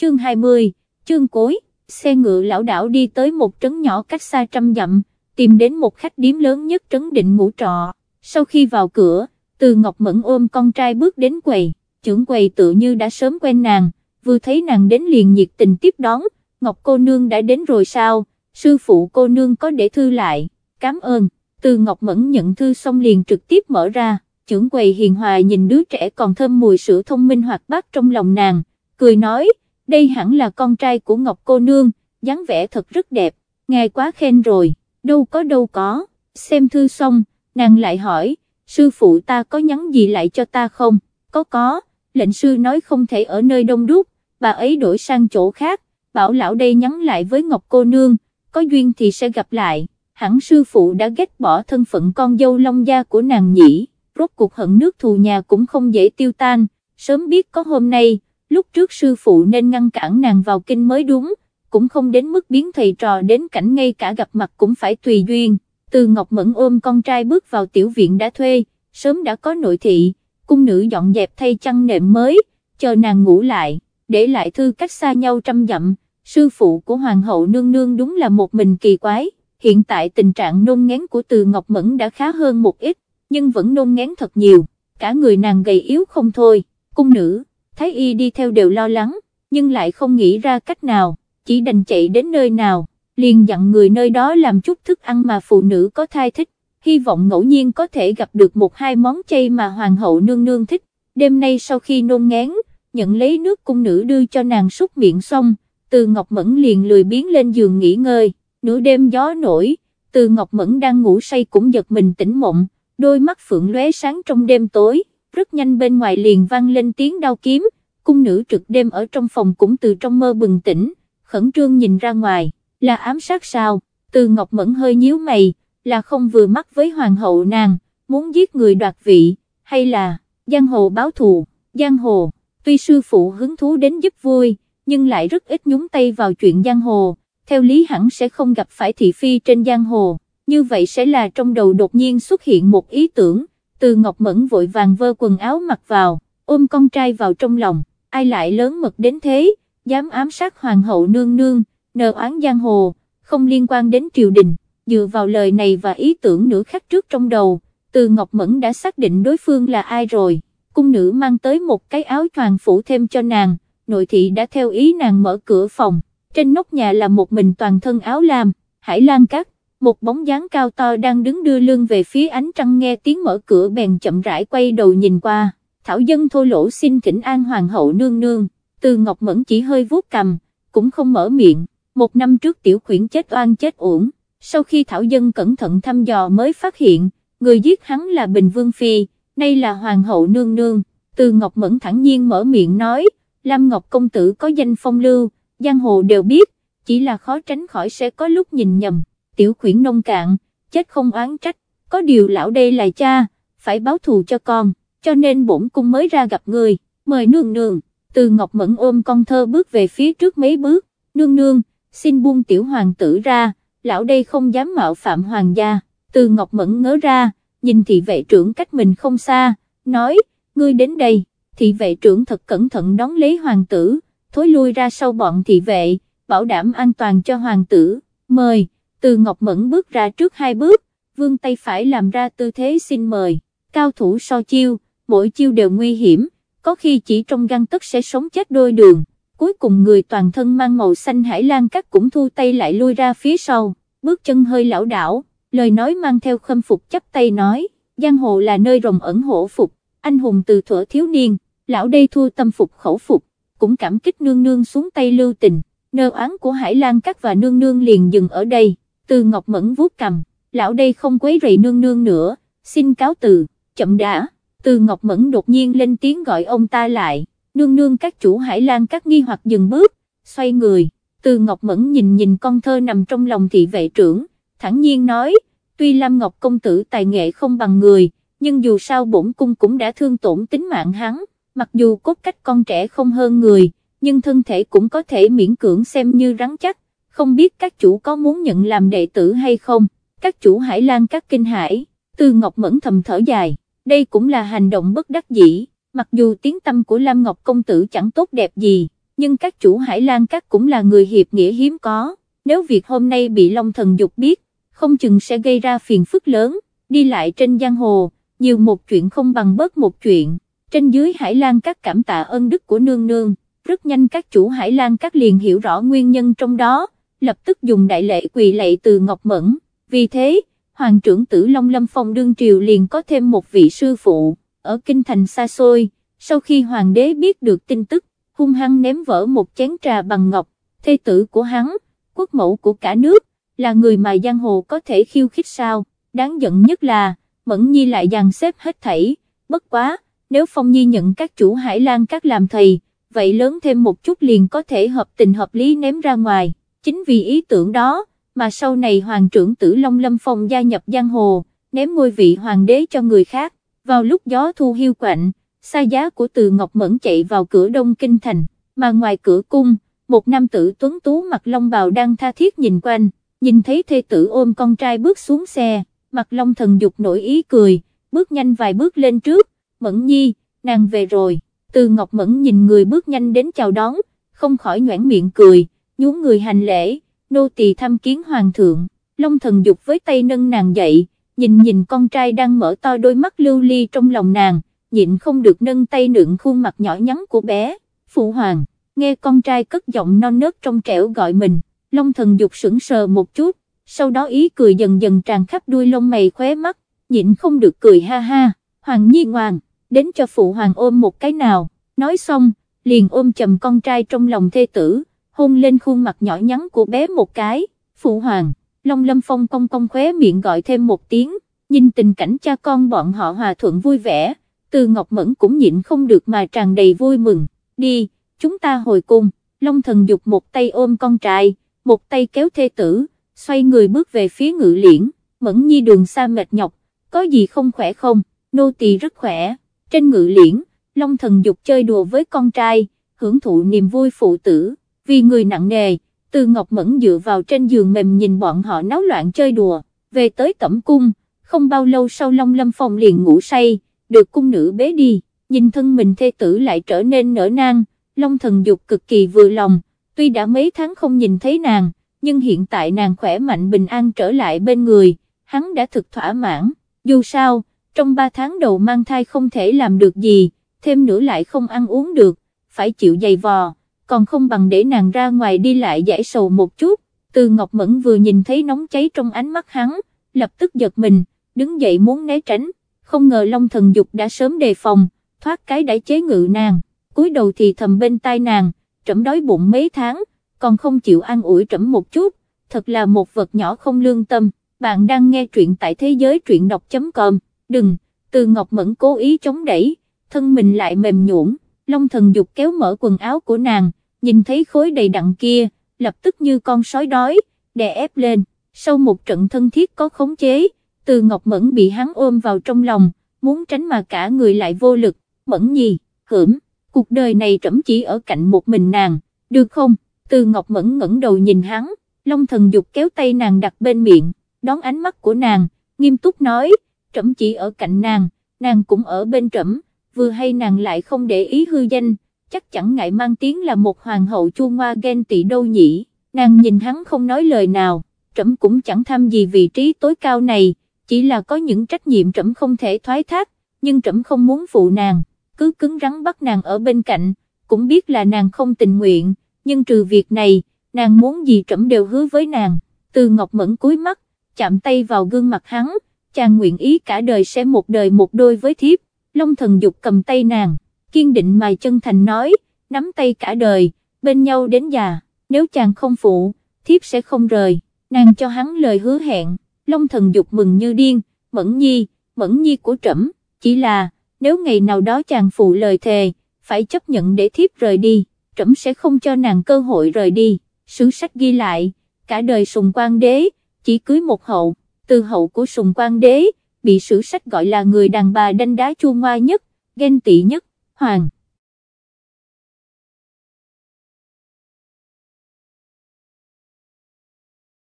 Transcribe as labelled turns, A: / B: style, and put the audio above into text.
A: chương 20, chương cối, xe ngựa lão đảo đi tới một trấn nhỏ cách xa trăm dặm, tìm đến một khách điếm lớn nhất trấn định ngủ trọ, sau khi vào cửa, từ Ngọc Mẫn ôm con trai bước đến quầy, trưởng quầy tự như đã sớm quen nàng, vừa thấy nàng đến liền nhiệt tình tiếp đón, Ngọc cô nương đã đến rồi sao, sư phụ cô nương có để thư lại, cảm ơn, từ Ngọc Mẫn nhận thư xong liền trực tiếp mở ra, trưởng quầy hiền hòa nhìn đứa trẻ còn thơm mùi sữa thông minh hoạt bát trong lòng nàng, cười nói, đây hẳn là con trai của Ngọc cô nương, dáng vẻ thật rất đẹp, ngài quá khen rồi, đâu có đâu có, xem thư xong, nàng lại hỏi, sư phụ ta có nhắn gì lại cho ta không, có có, lệnh sư nói không thể ở nơi đông đúc, bà ấy đổi sang chỗ khác, bảo lão đây nhắn lại với Ngọc cô nương, có duyên thì sẽ gặp lại, hẳn sư phụ đã ghét bỏ thân phận con dâu long gia của nàng nhỉ, rốt cuộc hận nước thù nhà cũng không dễ tiêu tan, sớm biết có hôm nay, lúc trước sư phụ nên ngăn cản nàng vào kinh mới đúng, cũng không đến mức biến thầy trò đến cảnh ngay cả gặp mặt cũng phải tùy duyên, từ Ngọc Mẫn ôm con trai bước vào tiểu viện đã thuê, sớm đã có nội thị, cung nữ dọn dẹp thay chăn nệm mới, chờ nàng ngủ lại, để lại thư cách xa nhau trăm dặm, sư phụ của hoàng hậu nương nương đúng là một mình kỳ quái, hiện tại tình trạng nôn ngén của từ Ngọc Mẫn đã khá hơn một ít, nhưng vẫn nôn ngén thật nhiều, cả người nàng gầy yếu không thôi, cung nữ, thái y đi theo đều lo lắng, nhưng lại không nghĩ ra cách nào, chỉ đành chạy đến nơi nào, liền dặn người nơi đó làm chút thức ăn mà phụ nữ có thai thích, hy vọng ngẫu nhiên có thể gặp được một hai món chay mà hoàng hậu nương nương thích, đêm nay sau khi nôn ngén, nhận lấy nước cung nữ đưa cho nàng súc miệng xong, từ Ngọc Mẫn liền lười biến lên giường nghỉ ngơi, nửa đêm gió nổi, từ Ngọc Mẫn đang ngủ say cũng giật mình tỉnh mộng, đôi mắt phượng lóe sáng trong đêm tối, rất nhanh bên ngoài liền vang lên tiếng đau kiếm, cung nữ trực đêm ở trong phòng cũng từ trong mơ bừng tỉnh, khẩn trương nhìn ra ngoài, là ám sát sao, từ Ngọc Mẫn hơi nhíu mày, là không vừa mắt với hoàng hậu nàng, muốn giết người đoạt vị, hay là, giang hồ báo thù, giang hồ, tuy sư phụ hứng thú đến giúp vui, nhưng lại rất ít nhúng tay vào chuyện giang hồ, theo lý hẳn sẽ không gặp phải thị phi trên giang hồ, như vậy sẽ là trong đầu đột nhiên xuất hiện một ý tưởng, từ Ngọc Mẫn vội vàng vơ quần áo mặc vào, ôm con trai vào trong lòng, ai lại lớn mật đến thế, dám ám sát hoàng hậu nương nương, nờ oán giang hồ, không liên quan đến triều đình, dựa vào lời này và ý tưởng nữ khắc trước trong đầu, từ Ngọc Mẫn đã xác định đối phương là ai rồi, cung nữ mang tới một cái áo choàng phủ thêm cho nàng, nội thị đã theo ý nàng mở cửa phòng, trên nóc nhà là một mình toàn thân áo lam, hải lan cát, một bóng dáng cao to đang đứng đưa lưng về phía ánh trăng nghe tiếng mở cửa bèn chậm rãi quay đầu nhìn qua, thảo dân thô lỗ xin thỉnh an hoàng hậu nương nương, từ Ngọc Mẫn chỉ hơi vuốt cầm, cũng không mở miệng, một năm trước tiểu khuyển chết oan chết uổng, sau khi thảo dân cẩn thận thăm dò mới phát hiện, người giết hắn là Bình Vương Phi, nay là hoàng hậu nương nương, từ Ngọc Mẫn thẳng nhiên mở miệng nói, Lam Ngọc công tử có danh phong lưu, giang hồ đều biết, chỉ là khó tránh khỏi sẽ có lúc nhìn nhầm, tiểu khuyển nông cạn, chết không oán trách, có điều lão đây là cha, phải báo thù cho con, cho nên bổn cung mới ra gặp người, mời nương nương, từ Ngọc Mẫn ôm con thơ bước về phía trước mấy bước, nương nương, xin buông tiểu hoàng tử ra, lão đây không dám mạo phạm hoàng gia, từ Ngọc Mẫn ngớ ra, nhìn thị vệ trưởng cách mình không xa, nói, ngươi đến đây, thị vệ trưởng thật cẩn thận đón lấy hoàng tử, thối lui ra sau bọn thị vệ, bảo đảm an toàn cho hoàng tử, mời, từ Ngọc Mẫn bước ra trước hai bước, vương tay phải làm ra tư thế xin mời, cao thủ so chiêu, mỗi chiêu đều nguy hiểm, có khi chỉ trong găng tức sẽ sống chết đôi đường, cuối cùng người toàn thân mang màu xanh hải lan cắt cũng thu tay lại lui ra phía sau, bước chân hơi lão đảo, lời nói mang theo khâm phục chấp tay nói, giang hồ là nơi rồng ẩn hổ phục, anh hùng từ thuở thiếu niên, lão đây thua tâm phục khẩu phục, cũng cảm kích nương nương xuống tay lưu tình, nơ án của Hải Lan cắt và nương nương liền dừng ở đây, từ Ngọc Mẫn vuốt cầm, lão đây không quấy rầy nương nương nữa, xin cáo từ, chậm đã, từ Ngọc Mẫn đột nhiên lên tiếng gọi ông ta lại, nương nương các chủ Hải Lan các nghi hoặc dừng bước, xoay người, từ Ngọc Mẫn nhìn nhìn con thơ nằm trong lòng thị vệ trưởng, thẳng nhiên nói, tuy Lam Ngọc công tử tài nghệ không bằng người, nhưng dù sao bổn cung cũng đã thương tổn tính mạng hắn, mặc dù cốt cách con trẻ không hơn người, nhưng thân thể cũng có thể miễn cưỡng xem như rắn chắc, không biết các chủ có muốn nhận làm đệ tử hay không, các chủ Hải Lan các kinh hải, từ Ngọc Mẫn thầm thở dài, đây cũng là hành động bất đắc dĩ, mặc dù tiếng tâm của Lam Ngọc công tử chẳng tốt đẹp gì, nhưng các chủ Hải Lan các cũng là người hiệp nghĩa hiếm có, nếu việc hôm nay bị Long Thần Dục biết, không chừng sẽ gây ra phiền phức lớn, đi lại trên giang hồ, nhiều một chuyện không bằng bớt một chuyện, trên dưới Hải Lan các cảm tạ ơn đức của nương nương, rất nhanh các chủ Hải Lan các liền hiểu rõ nguyên nhân trong đó, lập tức dùng đại lệ quỳ lạy từ Ngọc Mẫn, vì thế, Hoàng trưởng tử Long Lâm Phong đương triều liền có thêm một vị sư phụ, ở kinh thành xa xôi, sau khi hoàng đế biết được tin tức, hung hăng ném vỡ một chén trà bằng ngọc, thê tử của hắn, quốc mẫu của cả nước, là người mà giang hồ có thể khiêu khích sao, đáng giận nhất là, Mẫn Nhi lại dàn xếp hết thảy, bất quá, nếu Phong Nhi nhận các chủ Hải Lan các làm thầy, vậy lớn thêm một chút liền có thể hợp tình hợp lý ném ra ngoài, chính vì ý tưởng đó, mà sau này Hoàng trưởng tử Long Lâm Phong gia nhập giang hồ, ném ngôi vị hoàng đế cho người khác, vào lúc gió thu hiu quạnh, xa giá của từ Ngọc Mẫn chạy vào cửa đông kinh thành, mà ngoài cửa cung, một nam tử tuấn tú mặc long bào đang tha thiết nhìn quanh, nhìn thấy thê tử ôm con trai bước xuống xe, mặt long thần dục nổi ý cười, bước nhanh vài bước lên trước, Mẫn Nhi, nàng về rồi, từ Ngọc Mẫn nhìn người bước nhanh đến chào đón, không khỏi nhoảng miệng cười, nhún người hành lễ, nô tỳ thăm kiến hoàng thượng, long thần dục với tay nâng nàng dậy, nhìn nhìn con trai đang mở to đôi mắt lưu ly trong lòng nàng, nhịn không được nâng tay nựng khuôn mặt nhỏ nhắn của bé, phụ hoàng, nghe con trai cất giọng non nớt trong trẻo gọi mình, long thần dục sững sờ một chút, sau đó ý cười dần dần tràn khắp đuôi lông mày khóe mắt, nhịn không được cười ha ha, hoàng nhi ngoan, đến cho phụ hoàng ôm một cái nào, nói xong, liền ôm chầm con trai trong lòng thê tử, hôn lên khuôn mặt nhỏ nhắn của bé một cái, phụ hoàng, Long Lâm Phong cong cong khóe miệng gọi thêm một tiếng, nhìn tình cảnh cha con bọn họ hòa thuận vui vẻ, từ Ngọc Mẫn cũng nhịn không được mà tràn đầy vui mừng, đi, chúng ta hồi cung, Long Thần dục một tay ôm con trai, một tay kéo thê tử, xoay người bước về phía ngự liễn, Mẫn Nhi đường xa mệt nhọc, có gì không khỏe không, nô tỳ rất khỏe, trên ngự liễn, Long Thần dục chơi đùa với con trai, hưởng thụ niềm vui phụ tử, vì người nặng nề, từ Ngọc Mẫn dựa vào trên giường mềm nhìn bọn họ náo loạn chơi đùa, về tới tẩm cung, không bao lâu sau Long Lâm Phong liền ngủ say, được cung nữ bế đi, nhìn thân mình thê tử lại trở nên nở nang, Long thần dục cực kỳ vừa lòng, tuy đã mấy tháng không nhìn thấy nàng, nhưng hiện tại nàng khỏe mạnh bình an trở lại bên người, hắn đã thực thỏa mãn, dù sao, trong 3 tháng đầu mang thai không thể làm được gì, thêm nữa lại không ăn uống được, phải chịu dày vò còn không bằng để nàng ra ngoài đi lại giải sầu một chút, từ Ngọc Mẫn vừa nhìn thấy nóng cháy trong ánh mắt hắn, lập tức giật mình, đứng dậy muốn né tránh, không ngờ Long Thần Dục đã sớm đề phòng, thoát cái đã chế ngự nàng, cúi đầu thì thầm bên tai nàng, trẫm đói bụng mấy tháng, còn không chịu ăn ủi trẫm một chút, thật là một vật nhỏ không lương tâm, bạn đang nghe truyện tại thế giới truyện đọc.com, đừng, từ Ngọc Mẫn cố ý chống đẩy, thân mình lại mềm nhũn, Long Thần Dục kéo mở quần áo của nàng, nhìn thấy khối đầy đặn kia, lập tức như con sói đói, đè ép lên, sau một trận thân thiết có khống chế, từ Ngọc Mẫn bị hắn ôm vào trong lòng, muốn tránh mà cả người lại vô lực, Mẫn nhi, hửm, cuộc đời này trẫm chỉ ở cạnh một mình nàng, được không, từ Ngọc Mẫn ngẩng đầu nhìn hắn, Long thần dục kéo tay nàng đặt bên miệng, đón ánh mắt của nàng, nghiêm túc nói, trẫm chỉ ở cạnh nàng, nàng cũng ở bên trẫm, vừa hay nàng lại không để ý hư danh, chắc chẳng ngại mang tiếng là một hoàng hậu chua ngoa ghen tị đâu nhỉ, nàng nhìn hắn không nói lời nào, trẫm cũng chẳng tham gì vị trí tối cao này, chỉ là có những trách nhiệm trẫm không thể thoái thác, nhưng trẫm không muốn phụ nàng, cứ cứng rắn bắt nàng ở bên cạnh, cũng biết là nàng không tình nguyện, nhưng trừ việc này, nàng muốn gì trẫm đều hứa với nàng, từ ngọc mẫn cúi mắt, chạm tay vào gương mặt hắn, chàng nguyện ý cả đời sẽ một đời một đôi với thiếp, Long thần dục cầm tay nàng kiên định mà chân thành nói, nắm tay cả đời, bên nhau đến già, nếu chàng không phụ, thiếp sẽ không rời, nàng cho hắn lời hứa hẹn, Long thần dục mừng như điên, mẫn nhi, mẫn nhi của trẫm, chỉ là, nếu ngày nào đó chàng phụ lời thề, phải chấp nhận để thiếp rời đi, trẫm sẽ không cho nàng cơ hội rời đi, sử sách ghi lại, cả đời sùng quan đế, chỉ cưới một hậu, từ hậu của sùng quan đế, bị sử sách gọi là người đàn bà đanh đá chua ngoa nhất, ghen tị nhất, hoàng.